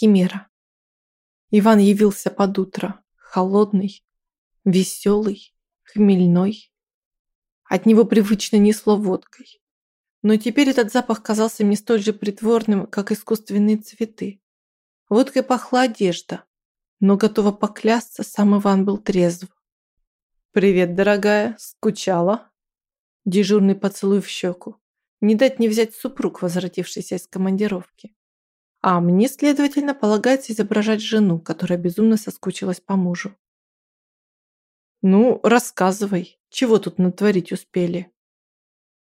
химера. Иван явился под утро, холодный, веселый, хмельной. От него привычно несло водкой. Но теперь этот запах казался мне столь же притворным, как искусственные цветы. Водкой пахла одежда, но готова поклясться, сам Иван был трезв. «Привет, дорогая, скучала?» Дежурный поцелуй в щеку. Не дать не взять супруг, возвратившийся из командировки. А мне, следовательно, полагается изображать жену, которая безумно соскучилась по мужу. «Ну, рассказывай, чего тут натворить успели?»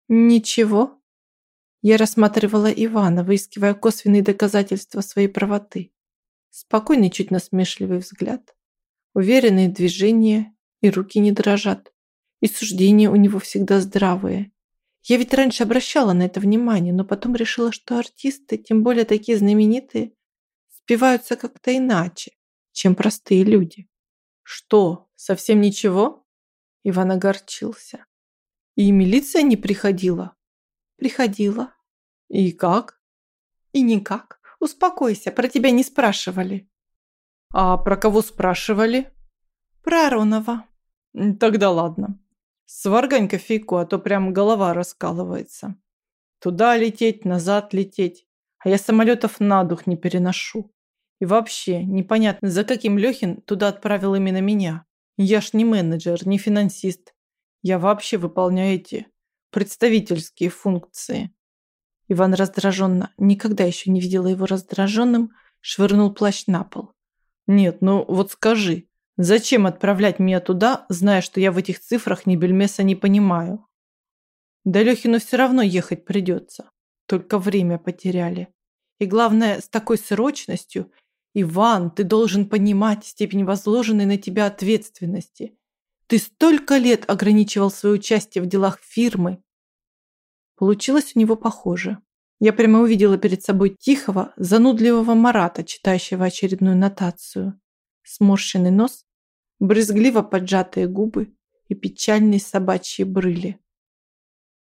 «Ничего». Я рассматривала Ивана, выискивая косвенные доказательства своей правоты. Спокойный, чуть насмешливый взгляд. Уверенные движения, и руки не дрожат. И суждения у него всегда здравые. Я ведь раньше обращала на это внимание, но потом решила, что артисты, тем более такие знаменитые, спиваются как-то иначе, чем простые люди. Что, совсем ничего? Иван огорчился. И милиция не приходила? Приходила. И как? И никак. Успокойся, про тебя не спрашивали. А про кого спрашивали? Про Аронова. Тогда ладно. Сваргань кофейку, а то прям голова раскалывается. Туда лететь, назад лететь. А я самолетов на дух не переношу. И вообще, непонятно, за каким Лехин туда отправил именно меня. Я ж не менеджер, не финансист. Я вообще выполняю эти представительские функции. Иван раздраженно, никогда еще не видела его раздраженным, швырнул плащ на пол. «Нет, ну вот скажи, зачем отправлять меня туда, зная, что я в этих цифрах ни бельмеса не понимаю?» «Да Лехину все равно ехать придется. Только время потеряли. И главное, с такой срочностью, Иван, ты должен понимать степень возложенной на тебя ответственности. Ты столько лет ограничивал свое участие в делах фирмы, Получилось у него похоже. Я прямо увидела перед собой тихого, занудливого Марата, читающего очередную нотацию. Сморщенный нос, брезгливо поджатые губы и печальные собачьи брыли.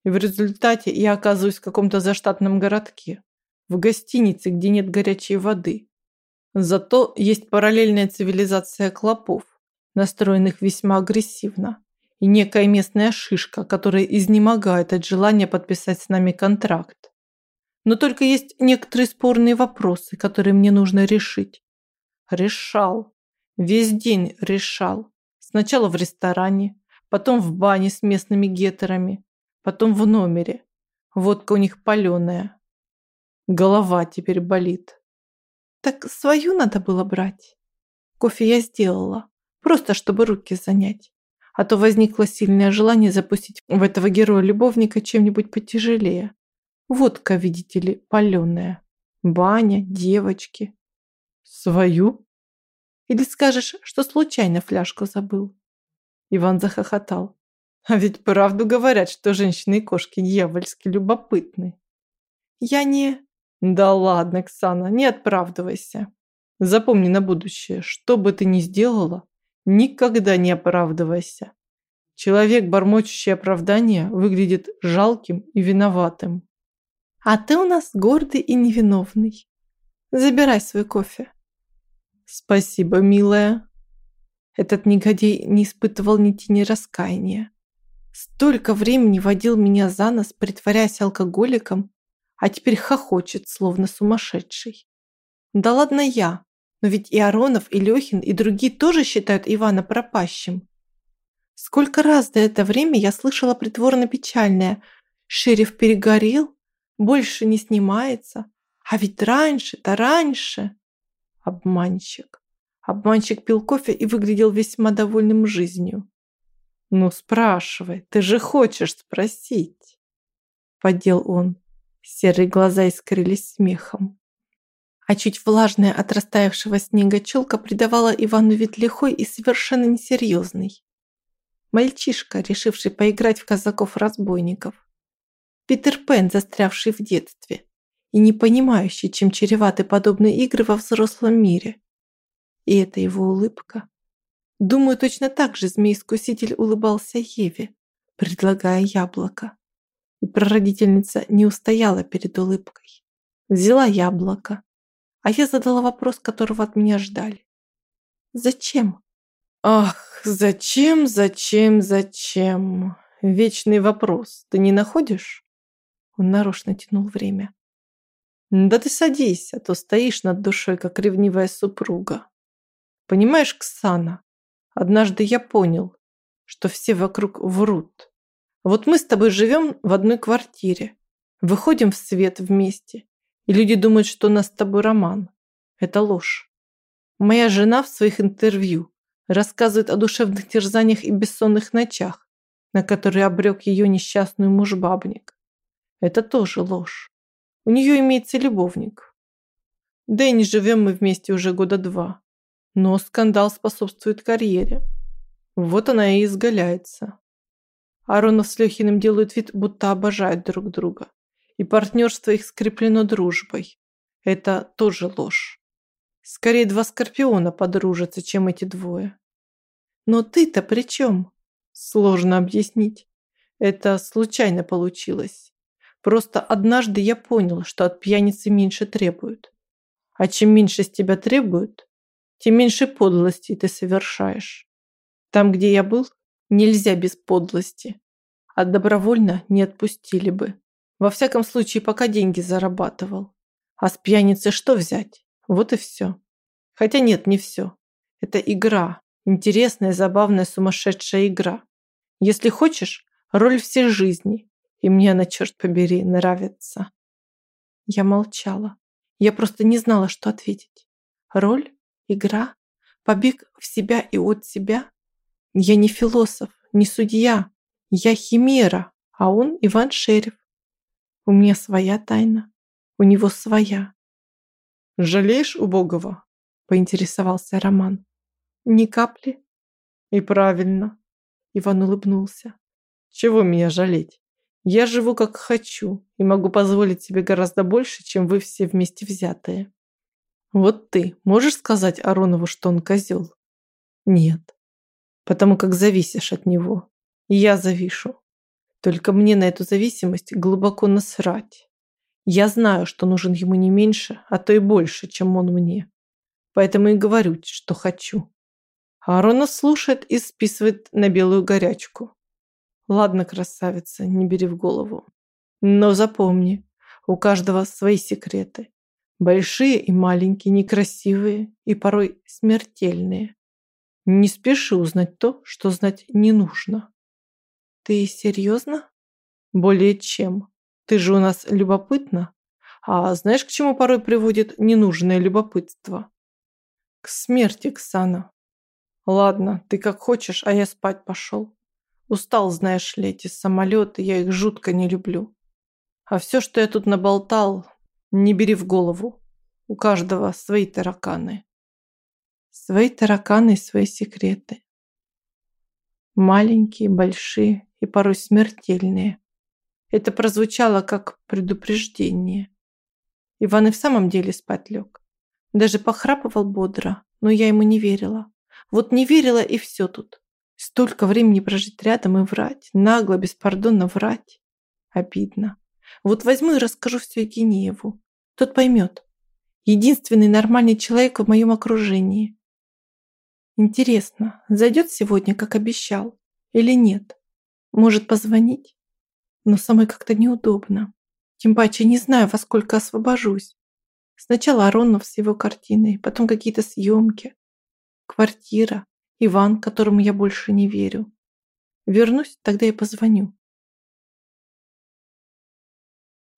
И в результате я оказываюсь в каком-то заштатном городке, в гостинице, где нет горячей воды. Зато есть параллельная цивилизация клопов, настроенных весьма агрессивно и некая местная шишка, которая изнемогает от желания подписать с нами контракт. Но только есть некоторые спорные вопросы, которые мне нужно решить. Решал. Весь день решал. Сначала в ресторане, потом в бане с местными гетерами, потом в номере. Водка у них паленая. Голова теперь болит. Так свою надо было брать. Кофе я сделала, просто чтобы руки занять а то возникло сильное желание запустить в этого героя-любовника чем-нибудь потяжелее. Водка, видите ли, паленая. Баня, девочки. Свою? Или скажешь, что случайно фляжку забыл? Иван захохотал. А ведь правду говорят, что женщины и кошки дьявольски любопытны. Я не... Да ладно, Ксана, не оправдывайся. Запомни на будущее, что бы ты ни сделала, Никогда не оправдывайся. Человек, бормочущий оправдание, выглядит жалким и виноватым. А ты у нас гордый и невиновный. Забирай свой кофе. Спасибо, милая. Этот негодяй не испытывал ни тени раскаяния. Столько времени водил меня за нос, притворяясь алкоголиком, а теперь хохочет, словно сумасшедший. Да ладно я, но ведь и Аронов, и Лехин, и другие тоже считают Ивана пропащим. Сколько раз до это время я слышала притворно печальное «Шериф перегорел, больше не снимается, а ведь раньше-то раньше». Обманщик. Обманщик пил кофе и выглядел весьма довольным жизнью. «Ну, спрашивай, ты же хочешь спросить?» Подел он. Серые глаза искрились смехом а чуть влажная от растаявшего снега челка придавала Ивану вид лихой и совершенно несерьезный. Мальчишка, решивший поиграть в казаков-разбойников. Питер Пен, застрявший в детстве и не понимающий, чем чреваты подобные игры во взрослом мире. И это его улыбка. Думаю, точно так же змей-искуситель улыбался Еве, предлагая яблоко. И прародительница не устояла перед улыбкой. Взяла яблоко, а я задала вопрос, которого от меня ждали. Зачем? Ах, зачем, зачем, зачем? Вечный вопрос. Ты не находишь? Он нарочно тянул время. Да ты садись, а то стоишь над душой, как ревнивая супруга. Понимаешь, Ксана, однажды я понял, что все вокруг врут. Вот мы с тобой живем в одной квартире, выходим в свет вместе, и люди думают, что у нас с тобой роман. Это ложь. Моя жена в своих интервью рассказывает о душевных терзаниях и бессонных ночах, на которые обрек ее несчастный муж-бабник. Это тоже ложь. У нее имеется любовник. Да и не живем мы вместе уже года два. Но скандал способствует карьере. Вот она и изгаляется. Аронов с Лехиным делают вид, будто обожают друг друга. И партнерство их скреплено дружбой. Это тоже ложь. Скорее два скорпиона подружатся, чем эти двое. Но ты-то при чем? Сложно объяснить. Это случайно получилось. Просто однажды я понял, что от пьяницы меньше требуют. А чем меньше с тебя требуют, тем меньше подлости ты совершаешь. Там, где я был, нельзя без подлости. А добровольно не отпустили бы. Во всяком случае, пока деньги зарабатывал. А с пьяницы что взять? Вот и все. Хотя нет, не все. Это игра. Интересная, забавная, сумасшедшая игра. Если хочешь, роль всей жизни. И мне она, черт побери, нравится. Я молчала. Я просто не знала, что ответить. Роль? Игра? Побег в себя и от себя? Я не философ, не судья. Я химера, а он Иван Шерев. У меня своя тайна, у него своя. «Жалеешь убогого?» – поинтересовался Роман. «Ни капли». «И правильно», – Иван улыбнулся. «Чего меня жалеть? Я живу как хочу и могу позволить себе гораздо больше, чем вы все вместе взятые. Вот ты можешь сказать Аронову, что он козел? Нет, потому как зависишь от него. Я завишу. Только мне на эту зависимость глубоко насрать. Я знаю, что нужен ему не меньше, а то и больше, чем он мне. Поэтому и говорю, что хочу. А Аронов слушает и списывает на белую горячку. Ладно, красавица, не бери в голову. Но запомни, у каждого свои секреты. Большие и маленькие, некрасивые и порой смертельные. Не спеши узнать то, что знать не нужно. Ты серьезно? Более чем. Ты же у нас любопытна. А знаешь, к чему порой приводит ненужное любопытство? К смерти, Ксана. Ладно, ты как хочешь, а я спать пошел. Устал, знаешь ли, эти самолеты, я их жутко не люблю. А все, что я тут наболтал, не бери в голову. У каждого свои тараканы. Свои тараканы и свои секреты. Маленькие, большие и порой смертельные. Это прозвучало как предупреждение. Иван и в самом деле спать лег. Даже похрапывал бодро, но я ему не верила. Вот не верила и все тут. Столько времени прожить рядом и врать, нагло, беспардонно врать. Обидно. Вот возьму и расскажу все Евгениеву. Тот поймет. Единственный нормальный человек в моем окружении. Интересно, зайдет сегодня, как обещал, или нет? Может позвонить? Но самой как-то неудобно. Тем паче не знаю, во сколько освобожусь. Сначала Аронов с его картиной, потом какие-то съемки. Квартира, Иван, которому я больше не верю. Вернусь, тогда и позвоню.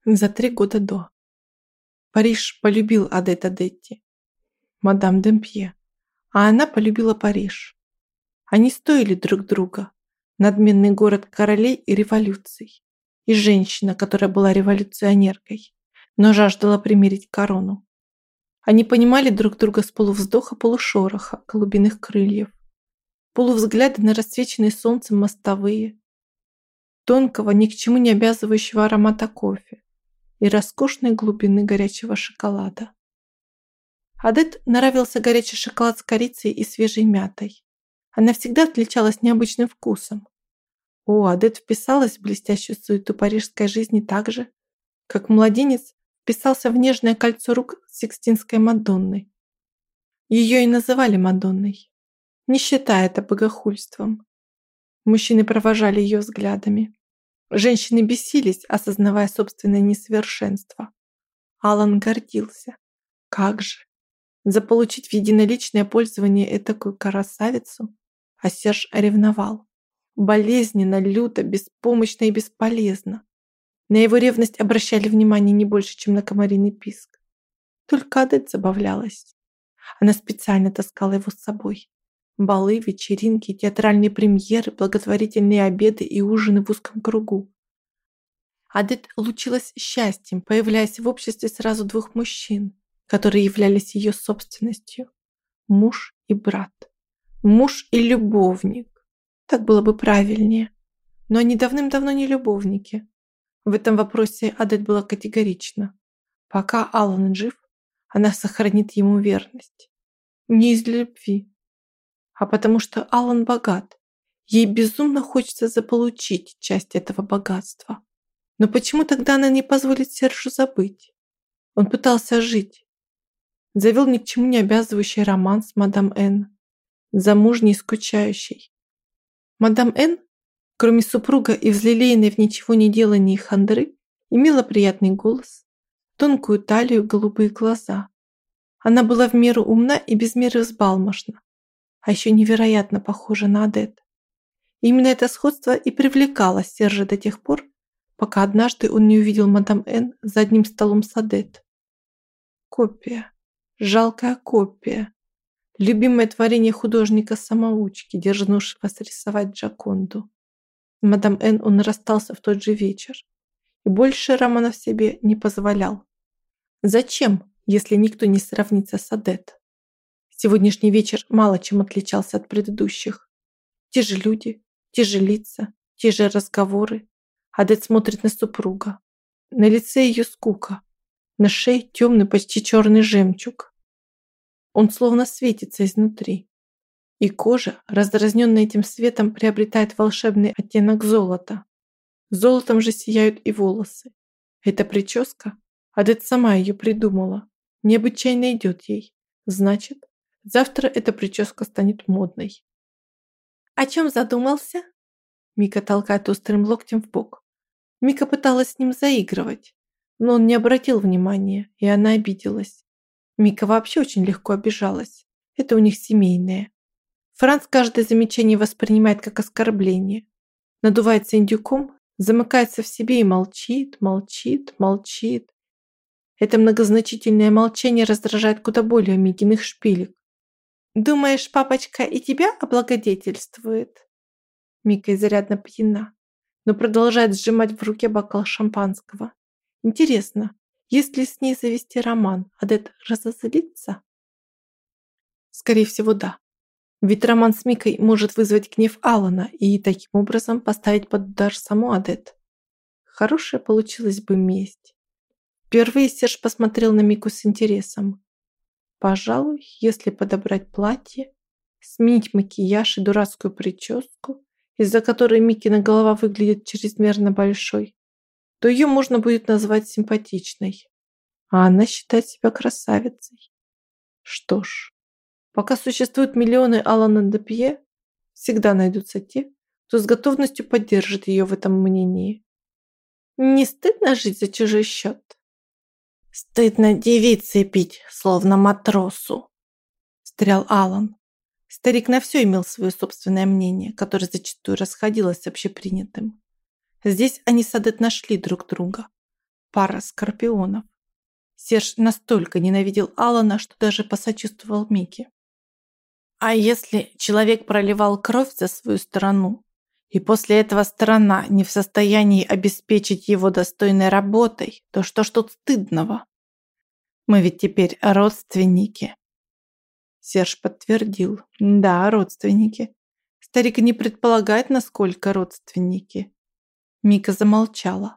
За три года до. Париж полюбил Адет Адетти, мадам Демпье, а она полюбила Париж. Они стоили друг друга. Надменный город королей и революций. И женщина, которая была революционеркой, но жаждала примерить корону. Они понимали друг друга с полувздоха-полушороха голубиных крыльев полувзгляды на рассвеченные солнцем мостовые, тонкого, ни к чему не обязывающего аромата кофе и роскошной глубины горячего шоколада. Адет нравился горячий шоколад с корицей и свежей мятой. Она всегда отличалась необычным вкусом. О, Адет вписалась в блестящую суету парижской жизни так же, как младенец вписался в нежное кольцо рук Сикстинской Мадонны. Ее и называли Мадонной, не считая это богохульством. Мужчины провожали ее взглядами. Женщины бесились, осознавая собственное несовершенство. Алан гордился. Как же! Заполучить в единоличное пользование этакую красавицу? А Серж ревновал. Болезненно, люто, беспомощно и бесполезно. На его ревность обращали внимание не больше, чем на комариный писк. Только Адет забавлялась. Она специально таскала его с собой. Балы, вечеринки, театральные премьеры, благотворительные обеды и ужины в узком кругу. Адет лучилась счастьем, появляясь в обществе сразу двух мужчин, которые являлись ее собственностью. Муж и брат. Муж и любовник. Так было бы правильнее. Но они давным-давно не любовники. В этом вопросе Адет была категорична. Пока Аллан жив, она сохранит ему верность. Не из любви, а потому что Алан богат. Ей безумно хочется заполучить часть этого богатства. Но почему тогда она не позволит Сержу забыть? Он пытался жить. Завел ни к чему не обязывающий роман с мадам Н. Замужней и скучающей. Мадам Н, кроме супруга и взлелеянной в ничего не делании хандры, имела приятный голос, тонкую талию, голубые глаза. Она была в меру умна и без меры взбалмошна а еще невероятно похожа на Адет. Именно это сходство и привлекало Сержа до тех пор, пока однажды он не увидел мадам Н за одним столом с Адет. Копия. Жалкая копия. Любимое творение художника-самоучки, дерзнувшего срисовать Джаконду. Мадам Н он расстался в тот же вечер. И больше Романов себе не позволял. Зачем, если никто не сравнится с Адет? Сегодняшний вечер мало чем отличался от предыдущих. Те же люди, те же лица, те же разговоры. Адет смотрит на супруга. На лице ее скука. На шее темный, почти черный жемчуг. Он словно светится изнутри. И кожа, раздразненная этим светом, приобретает волшебный оттенок золота. Золотом же сияют и волосы. Эта прическа, Адет сама ее придумала, необычайно идет ей. Значит, Завтра эта прическа станет модной. «О чем задумался?» Мика толкает острым локтем в бок. Мика пыталась с ним заигрывать, но он не обратил внимания, и она обиделась. Мика вообще очень легко обижалась. Это у них семейное. Франц каждое замечание воспринимает как оскорбление. Надувается индюком, замыкается в себе и молчит, молчит, молчит. Это многозначительное молчание раздражает куда более Микиных шпилек. Думаешь, папочка и тебя облагодетельствует? Мика изрядно пьяна, но продолжает сжимать в руке бокал шампанского. Интересно, если с ней завести роман, Адет разозлится? Скорее всего, да. Ведь роман с Микой может вызвать гнев Алана и таким образом поставить под удар саму Адет. Хорошая получилась бы месть. Впервые Серж посмотрел на Мику с интересом. Пожалуй, если подобрать платье, сменить макияж и дурацкую прическу, из-за которой Микина голова выглядит чрезмерно большой, то ее можно будет назвать симпатичной. А она считает себя красавицей. Что ж, пока существуют миллионы Алана Депье, всегда найдутся те, кто с готовностью поддержит ее в этом мнении. Не стыдно жить за чужой счет? «Стыдно девице пить, словно матросу», – стрял Алан. Старик на все имел свое собственное мнение, которое зачастую расходилось с общепринятым. Здесь они с Адет нашли друг друга. Пара скорпионов. Серж настолько ненавидел Алана, что даже посочувствовал Мике. А если человек проливал кровь за свою страну, и после этого страна не в состоянии обеспечить его достойной работой, то что ж тут стыдного? Мы ведь теперь родственники. Серж подтвердил. Да, родственники. Старик не предполагает, насколько родственники. Мика замолчала.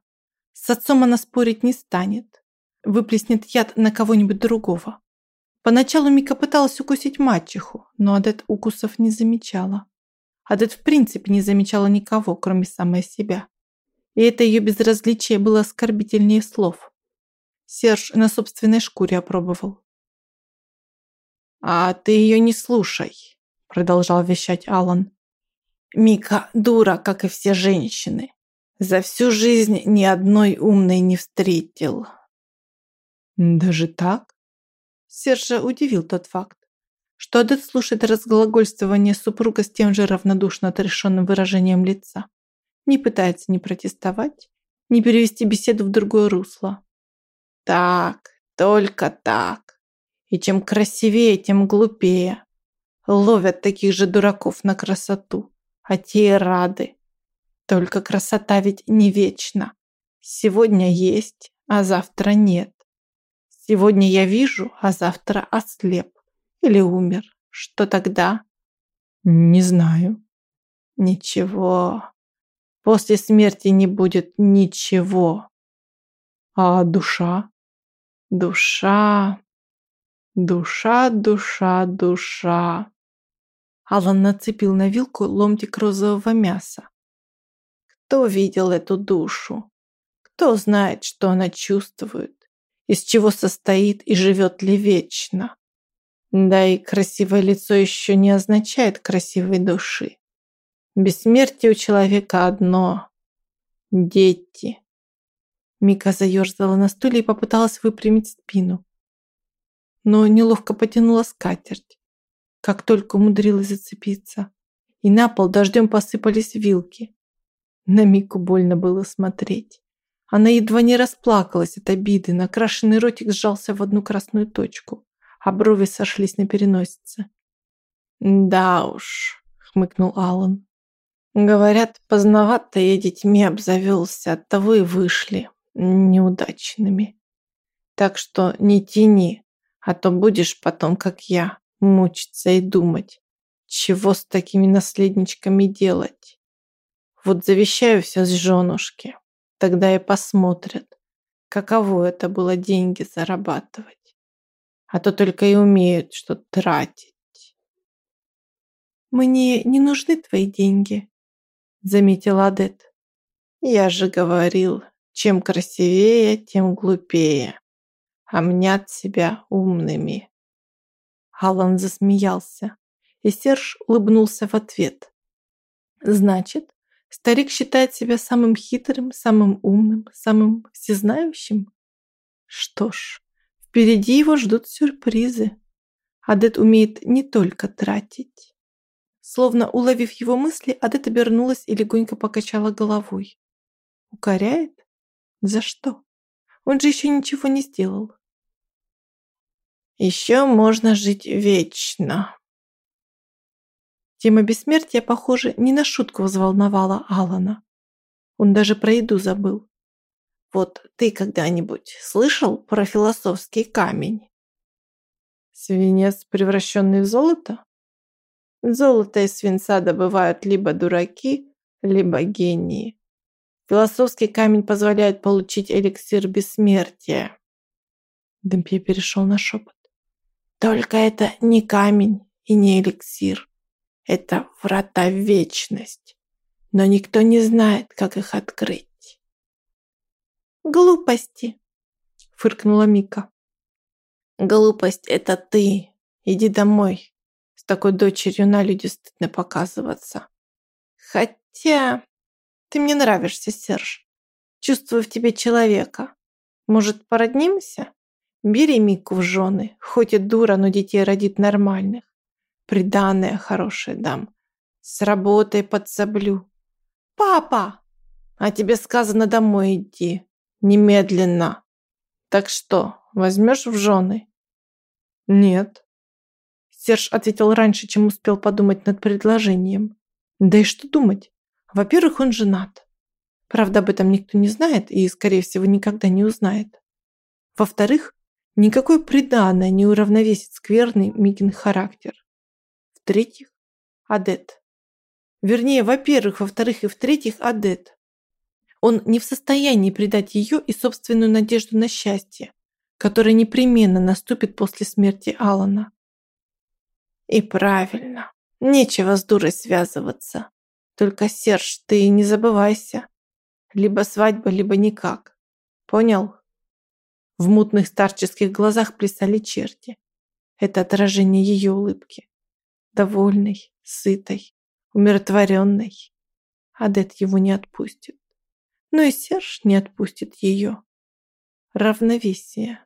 С отцом она спорить не станет. Выплеснет яд на кого-нибудь другого. Поначалу Мика пыталась укусить мачеху, но Адет укусов не замечала. Адет в принципе не замечала никого, кроме самой себя. И это ее безразличие было оскорбительнее слов. Серж на собственной шкуре опробовал. «А ты ее не слушай», – продолжал вещать Алан. «Мика дура, как и все женщины. За всю жизнь ни одной умной не встретил». «Даже так?» Сержа удивил тот факт, что Адет слушает разглагольствование супруга с тем же равнодушно отрешенным выражением лица. Не пытается ни протестовать, ни перевести беседу в другое русло. «Так, только так. И чем красивее, тем глупее. Ловят таких же дураков на красоту, а те и рады. Только красота ведь не вечна. Сегодня есть, а завтра нет. Сегодня я вижу, а завтра ослеп или умер. Что тогда? Не знаю. Ничего. После смерти не будет ничего. А душа? Душа. Душа, душа, душа. Алан нацепил на вилку ломтик розового мяса. Кто видел эту душу? Кто знает, что она чувствует? Из чего состоит и живет ли вечно? Да и красивое лицо еще не означает красивой души. Бессмертие у человека одно – дети. Мика заерзала на стуле и попыталась выпрямить спину но неловко потянула скатерть, как только умудрилась зацепиться. И на пол дождем посыпались вилки. На Мику больно было смотреть. Она едва не расплакалась от обиды, накрашенный ротик сжался в одну красную точку, а брови сошлись на переносице. «Да уж», — хмыкнул Алан. «Говорят, поздновато я детьми обзавелся, оттого и вышли неудачными. Так что не тяни, а то будешь потом, как я, мучиться и думать, чего с такими наследничками делать. Вот завещаю все с женушки, тогда и посмотрят, каково это было деньги зарабатывать. А то только и умеют, что тратить. «Мне не нужны твои деньги», — заметила Адет. «Я же говорил, чем красивее, тем глупее а мнят себя умными. Алан засмеялся, и Серж улыбнулся в ответ. Значит, старик считает себя самым хитрым, самым умным, самым всезнающим? Что ж, впереди его ждут сюрпризы. Адет умеет не только тратить. Словно уловив его мысли, Адет обернулась и легонько покачала головой. Укоряет? За что? Он же еще ничего не сделал. Еще можно жить вечно. Тема бессмертия, похоже, не на шутку взволновала Алана. Он даже про еду забыл. Вот ты когда-нибудь слышал про философский камень? Свинец, превращенный в золото? Золото из свинца добывают либо дураки, либо гении. Философский камень позволяет получить эликсир бессмертия. Демпье перешел на шепот. Только это не камень и не эликсир. Это врата в вечность. Но никто не знает, как их открыть. «Глупости!» – фыркнула Мика. «Глупость – это ты. Иди домой. С такой дочерью на люди стыдно показываться. Хотя ты мне нравишься, Серж. Чувствую в тебе человека. Может, породнимся?» Бери Мику в жены, хоть и дура, но детей родит нормальных. Приданное хорошее дам. С работой подсоблю. Папа! А тебе сказано домой иди. Немедленно. Так что, возьмешь в жены? Нет. Серж ответил раньше, чем успел подумать над предложением. Да и что думать? Во-первых, он женат. Правда, об этом никто не знает и, скорее всего, никогда не узнает. Во-вторых, Никакое приданное не уравновесит скверный Микин характер. В-третьих, Адет. Вернее, во-первых, во-вторых и в-третьих, Адет. Он не в состоянии предать ее и собственную надежду на счастье, которое непременно наступит после смерти Алана. И правильно. Нечего с дурой связываться. Только, Серж, ты не забывайся. Либо свадьба, либо никак. Понял? В мутных старческих глазах плясали черти. Это отражение ее улыбки. Довольный, сытой, умиротворенной. Адет его не отпустит. Но и Серж не отпустит ее. Равновесие.